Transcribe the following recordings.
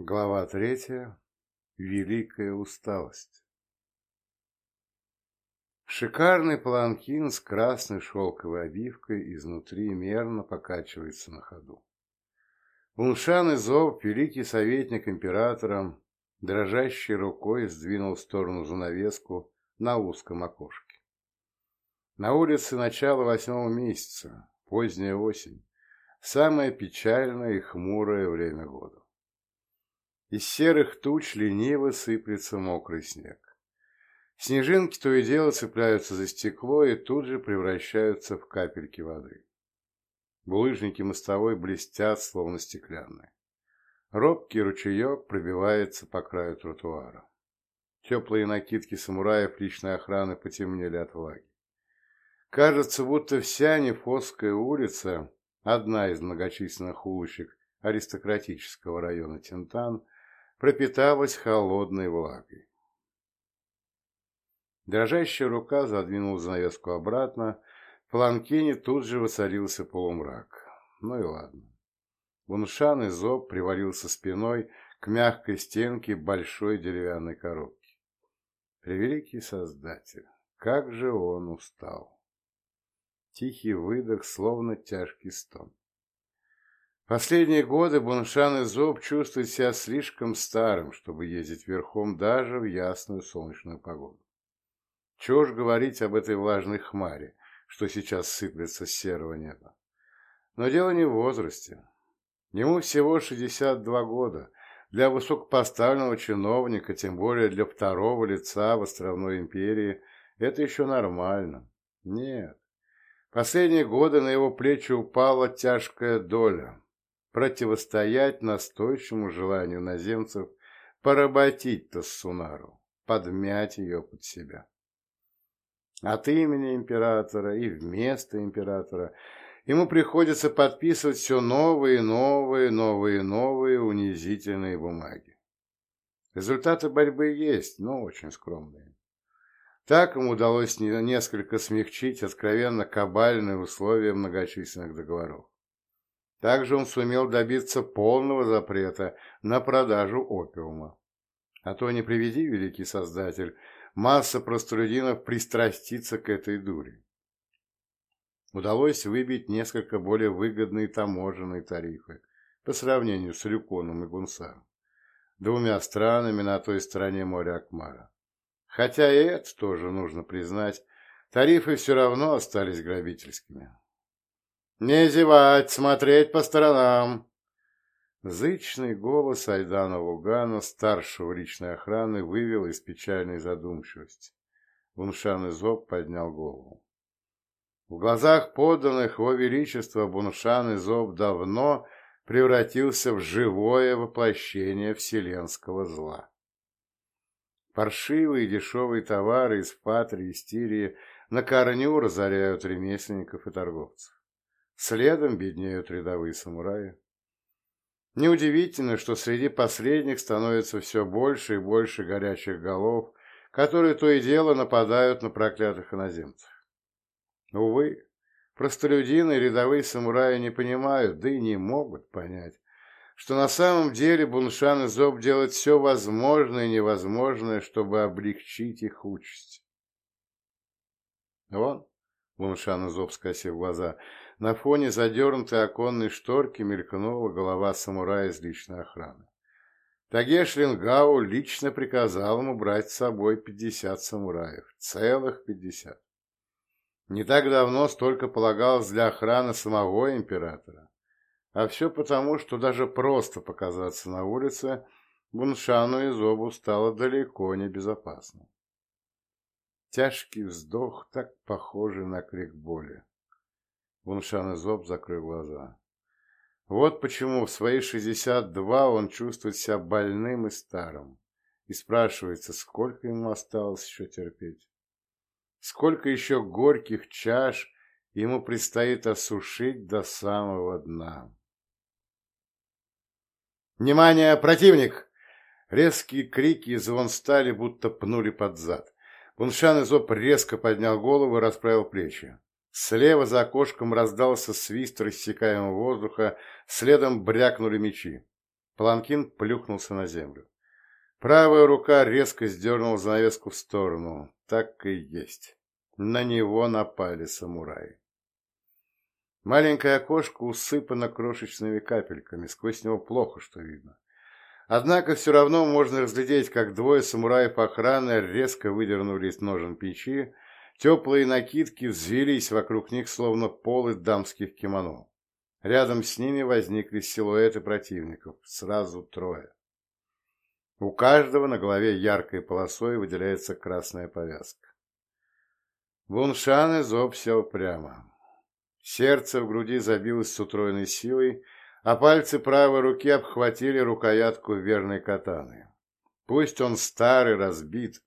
Глава третья. Великая усталость. Шикарный паланкин с красной шелковой обивкой изнутри мерно покачивается на ходу. Уншан Изоб, великий советник императора, дрожащей рукой сдвинул в сторону занавеску на узком окошке. На улице начало восьмого месяца, поздняя осень, самое печальное и хмурое время года. Из серых туч лениво сыплется мокрый снег. Снежинки то и дело цепляются за стекло и тут же превращаются в капельки воды. Булыжники мостовой блестят, словно стеклянные. Робкий ручеек пробивается по краю тротуара. Теплые накидки самураев личной охраны потемнели от влаги. Кажется, будто вся Нефосская улица, одна из многочисленных улочек аристократического района Тентан, пропиталась холодной влагой. Дрожащая рука задвинула занавеску обратно, в планкине тут же воцарился полумрак. Ну и ладно. Буншан и Зоб привалился спиной к мягкой стенке большой деревянной коробки. Превеликий Создатель, как же он устал! Тихий выдох, словно тяжкий стон. Последние годы Буншан и Зоб чувствуют себя слишком старым, чтобы ездить верхом даже в ясную солнечную погоду. Чего ж говорить об этой влажной хмаре, что сейчас сыплется с серого неба. Но дело не в возрасте. Ему всего 62 года. Для высокопоставленного чиновника, тем более для второго лица в островной империи, это еще нормально. Нет. Последние годы на его плечи упала тяжкая доля противостоять настойчивому желанию наземцев поработить Тассунару, подмять ее под себя. От имени императора и вместо императора ему приходится подписывать все новые, новые, новые, новые унизительные бумаги. Результаты борьбы есть, но очень скромные. Так ему удалось несколько смягчить откровенно кабальные условия многочисленных договоров. Также он сумел добиться полного запрета на продажу опиума. А то не приведи, великий создатель, масса простолюдинов пристрастится к этой дуре. Удалось выбить несколько более выгодные таможенные тарифы по сравнению с Люконом и Гунсаром, двумя странами на той стороне моря Акмара. Хотя и это тоже нужно признать, тарифы все равно остались грабительскими. «Не зевать, смотреть по сторонам!» Зычный голос Айдана Лугана, старшего личной охраны, вывел из печальной задумчивости. Буншан Изоб поднял голову. В глазах подданных его величества Буншан Изоб давно превратился в живое воплощение вселенского зла. Паршивые дешевые товары из Патрии и Стирии на корню разоряют ремесленников и торговцев. Следом беднеют рядовые самураи. Неудивительно, что среди последних становится все больше и больше горячих голов, которые то и дело нападают на проклятых иноземцев. Увы, простолюдины и рядовые самураи не понимают, да и не могут понять, что на самом деле Буншан и Зоб делают все возможное и невозможное, чтобы облегчить их участь. Вон, Буншан и Зоб скосив глаза, на фоне задернутой оконной шторки мелькнула голова самурая из личной охраны. Тагеш Лингау лично приказал ему брать с собой пятьдесят самураев. Целых пятьдесят. Не так давно столько полагалось для охраны самого императора. А все потому, что даже просто показаться на улице Буншану и Зобу стало далеко не безопасно. Тяжкий вздох, так похожий на крик боли. Буншан Изоб закрыл глаза. Вот почему в свои шестьдесят два он чувствует себя больным и старым. И спрашивается, сколько ему осталось еще терпеть. Сколько еще горьких чаш ему предстоит осушить до самого дна. «Внимание, противник!» Резкие крики и звон стали, будто пнули под зад. Буншан Изоб резко поднял голову и расправил плечи. Слева за окошком раздался свист рассекаемого воздуха, следом брякнули мечи. Паланкин плюхнулся на землю. Правая рука резко сдернула занавеску в сторону. Так и есть. На него напали самураи. Маленькое окошко усыпано крошечными капельками, сквозь него плохо что видно. Однако все равно можно разглядеть, как двое самураев охраны резко выдернули из ножен печи, теплые накидки взвелись вокруг них, словно полы дамских кимоно. Рядом с ними возникли силуэты противников, сразу трое. У каждого на голове яркой полосой выделяется красная повязка. Буншан и зоб сел прямо. Сердце в груди забилось с утроенной силой, а пальцы правой руки обхватили рукоятку верной катаны. Пусть он старый, разбит,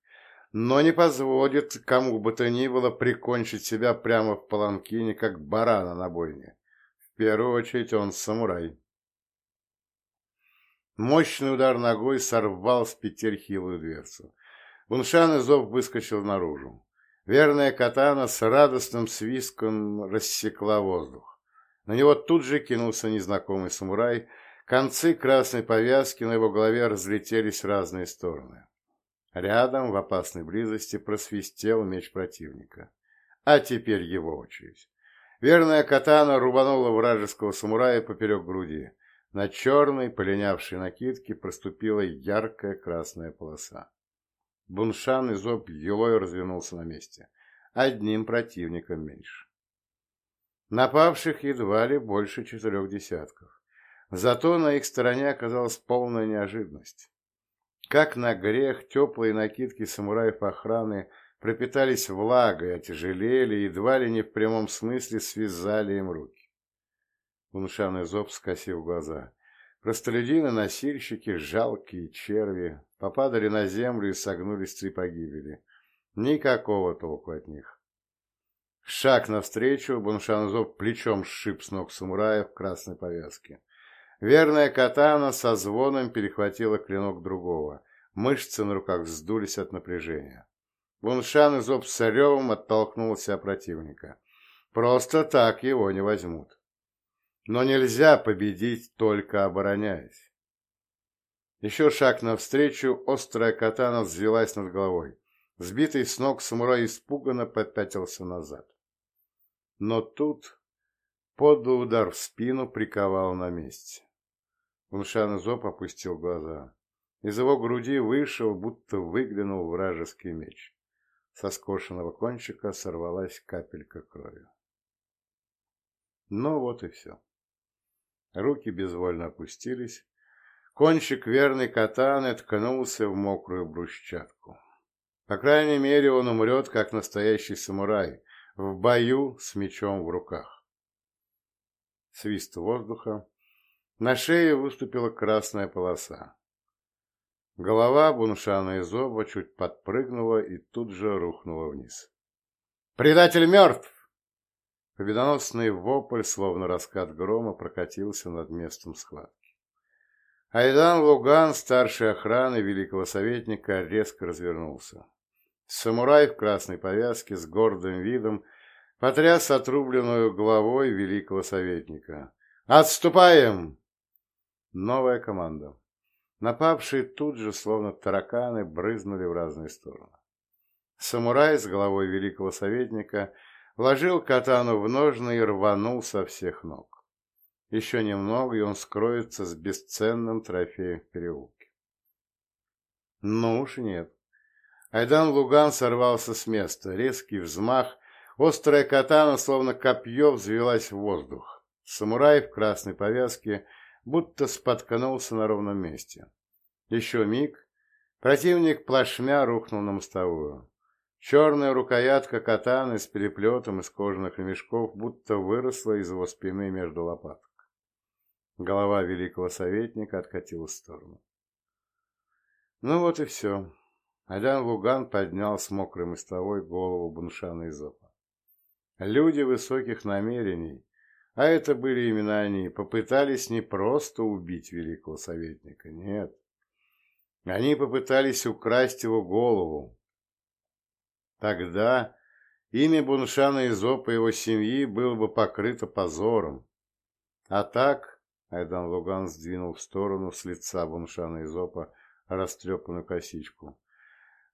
но не позволит кому бы то ни было прикончить себя прямо в паланкине, как барана на бойне. В первую очередь он самурай. Мощный удар ногой сорвал с петель хилую дверцу. Буншан из зов выскочил наружу. Верная катана с радостным свистком рассекла воздух. На него тут же кинулся незнакомый самурай. Концы красной повязки на его голове разлетелись в разные стороны. Рядом, в опасной близости, просвистел меч противника. А теперь его очередь. Верная катана рубанула вражеского самурая поперек груди. На черной, полинявшей накидке проступила яркая красная полоса. Буншан из об елой развернулся на месте. Одним противником меньше. Напавших едва ли больше четырех десятков. Зато на их стороне оказалась полная неожиданность. Как на грех, теплые накидки самураев охраны пропитались влагой, отяжелели едва ли не в прямом смысле связали им руки. Уншан Изоб скосил глаза. Простолюдины-носильщики, жалкие черви, попадали на землю и согнулись три погибели. Никакого толку от них. Шаг навстречу, Буншанзов плечом сшиб с ног самурая в красной повязке. Верная катана со звоном перехватила клинок другого. Мышцы на руках вздулись от напряжения. Буншан из об с оттолкнулся от противника. Просто так его не возьмут. Но нельзя победить, только обороняясь. Еще шаг навстречу, острая катана взвелась над головой. Сбитый с ног самурай испуганно попятился назад. Но тут подлый удар в спину приковал на месте. Уншан Зоб опустил глаза. Из его груди вышел, будто выглянул вражеский меч. Со скошенного кончика сорвалась капелька крови. Ну вот и все. Руки безвольно опустились. Кончик верной катаны ткнулся в мокрую брусчатку. По крайней мере, он умрет, как настоящий самурай, в бою с мечом в руках. Свист воздуха. На шее выступила красная полоса. Голова Буншана из оба чуть подпрыгнула и тут же рухнула вниз. «Предатель мертв!» Победоносный вопль, словно раскат грома, прокатился над местом схватки. Айдан Луган, старший охраны великого советника, резко развернулся. Самурай в красной повязке с гордым видом потряс отрубленную головой великого советника. «Отступаем!» Новая команда. Напавшие тут же, словно тараканы, брызнули в разные стороны. Самурай с головой великого советника – Вложил катану в ножны и рванул со всех ног. Еще немного, и он скроется с бесценным трофеем в переулке. Ну уж нет. Айдан Луган сорвался с места. Резкий взмах. Острая катана, словно копье, взвелась в воздух. Самурай в красной повязке будто споткнулся на ровном месте. Еще миг. Противник плашмя рухнул на мостовую. Черная рукоятка катаны с переплетом из кожаных ремешков будто выросла из его спины между лопаток. Голова великого советника откатилась в сторону. Ну вот и все. Алян Луган поднял с мокрой мостовой голову Буншана Изопа. Люди высоких намерений, а это были именно они, попытались не просто убить великого советника, нет. Они попытались украсть его голову, Тогда имя Буншана Изопа и его семьи было бы покрыто позором. А так Айдан Луган сдвинул в сторону с лица Буншана Изопа растрепанную косичку.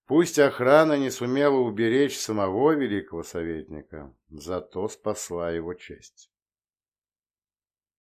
Пусть охрана не сумела уберечь самого великого советника, зато спасла его честь.